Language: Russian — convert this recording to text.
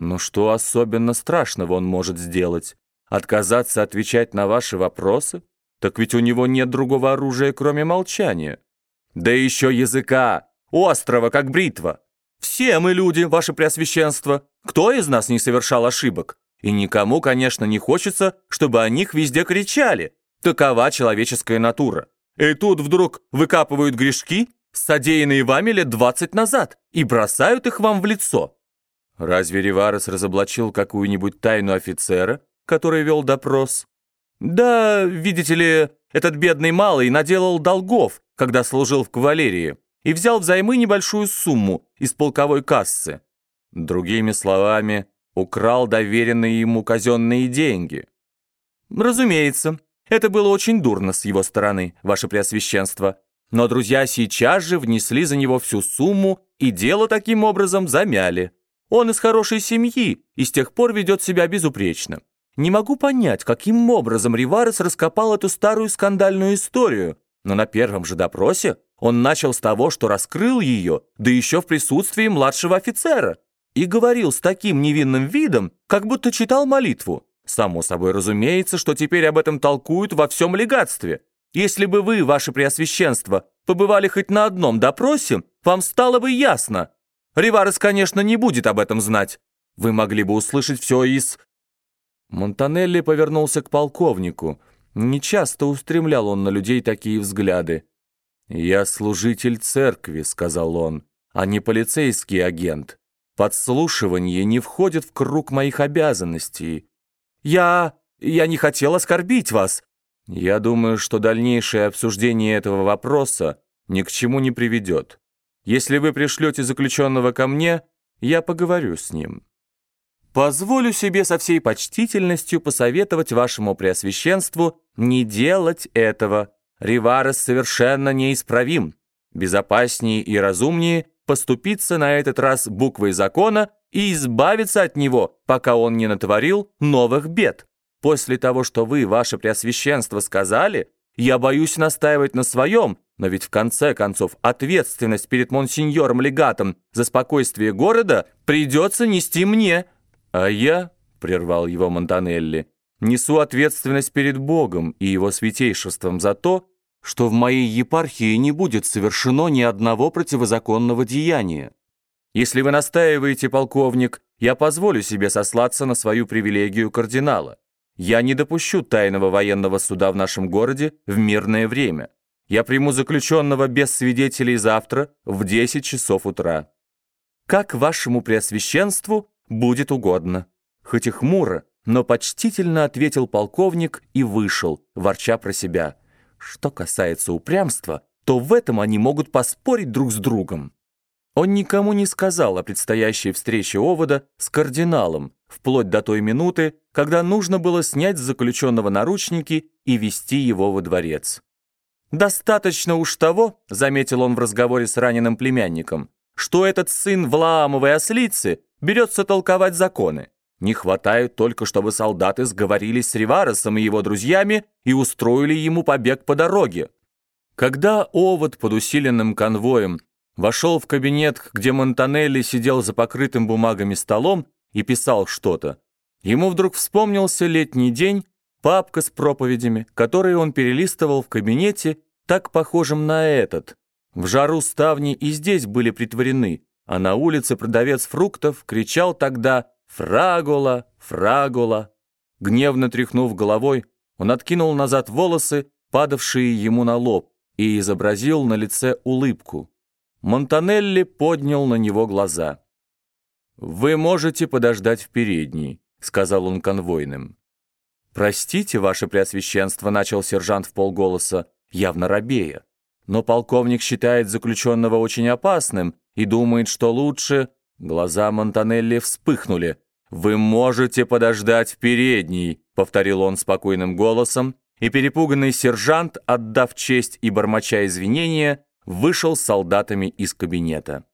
Но что особенно страшного он может сделать? Отказаться отвечать на ваши вопросы? Так ведь у него нет другого оружия, кроме молчания. Да еще языка, острого, как бритва. Все мы люди, ваше преосвященство. Кто из нас не совершал ошибок? И никому, конечно, не хочется, чтобы о них везде кричали. Такова человеческая натура. И тут вдруг выкапывают грешки, содеянные вами лет двадцать назад, и бросают их вам в лицо. Разве Риварес разоблачил какую-нибудь тайну офицера, который вел допрос? Да, видите ли, этот бедный малый наделал долгов, когда служил в кавалерии, и взял взаймы небольшую сумму из полковой кассы. Другими словами, украл доверенные ему казенные деньги. Разумеется, это было очень дурно с его стороны, ваше преосвященство. Но друзья сейчас же внесли за него всю сумму и дело таким образом замяли. Он из хорошей семьи и с тех пор ведет себя безупречно. Не могу понять, каким образом Риварес раскопал эту старую скандальную историю, но на первом же допросе он начал с того, что раскрыл ее, да еще в присутствии младшего офицера, и говорил с таким невинным видом, как будто читал молитву. Само собой разумеется, что теперь об этом толкуют во всем легатстве. Если бы вы, ваше преосвященство, побывали хоть на одном допросе, вам стало бы ясно, Риварес, конечно, не будет об этом знать. Вы могли бы услышать все из...» Монтанелли повернулся к полковнику. Нечасто устремлял он на людей такие взгляды. «Я служитель церкви», — сказал он, — «а не полицейский агент. Подслушивание не входит в круг моих обязанностей. Я... я не хотел оскорбить вас. Я думаю, что дальнейшее обсуждение этого вопроса ни к чему не приведет. Если вы пришлете заключенного ко мне, я поговорю с ним. Позволю себе со всей почтительностью посоветовать вашему преосвященству не делать этого. Риварес совершенно неисправим. Безопаснее и разумнее поступиться на этот раз буквой закона и избавиться от него, пока он не натворил новых бед. После того, что вы, ваше преосвященство, сказали, я боюсь настаивать на своем, но ведь в конце концов ответственность перед монсеньором-легатом за спокойствие города придется нести мне. А я, — прервал его Монтанелли, — несу ответственность перед Богом и его святейшеством за то, что в моей епархии не будет совершено ни одного противозаконного деяния. Если вы настаиваете, полковник, я позволю себе сослаться на свою привилегию кардинала. Я не допущу тайного военного суда в нашем городе в мирное время. Я приму заключенного без свидетелей завтра в 10 часов утра. Как вашему преосвященству будет угодно. Хоть и хмуро, но почтительно ответил полковник и вышел, ворча про себя. Что касается упрямства, то в этом они могут поспорить друг с другом. Он никому не сказал о предстоящей встрече Овода с кардиналом, вплоть до той минуты, когда нужно было снять с заключенного наручники и вести его во дворец. «Достаточно уж того», — заметил он в разговоре с раненым племянником, «что этот сын Влаамовой ослицы берется толковать законы. Не хватает только, чтобы солдаты сговорились с Риваросом и его друзьями и устроили ему побег по дороге». Когда Овод под усиленным конвоем вошел в кабинет, где Монтанелли сидел за покрытым бумагами столом и писал что-то, ему вдруг вспомнился летний день, папка с проповедями, которые он перелистывал в кабинете, так похожим на этот. В жару ставни и здесь были притворены, а на улице продавец фруктов кричал тогда «Фрагула! Фрагула!». Гневно тряхнув головой, он откинул назад волосы, падавшие ему на лоб, и изобразил на лице улыбку. Монтанелли поднял на него глаза. «Вы можете подождать в передней», — сказал он конвойным. «Простите, ваше преосвященство», — начал сержант в полголоса, явно робея. «Но полковник считает заключенного очень опасным и думает, что лучше...» Глаза Монтанелли вспыхнули. «Вы можете подождать в передней», — повторил он спокойным голосом, и перепуганный сержант, отдав честь и бормоча извинения, вышел с солдатами из кабинета.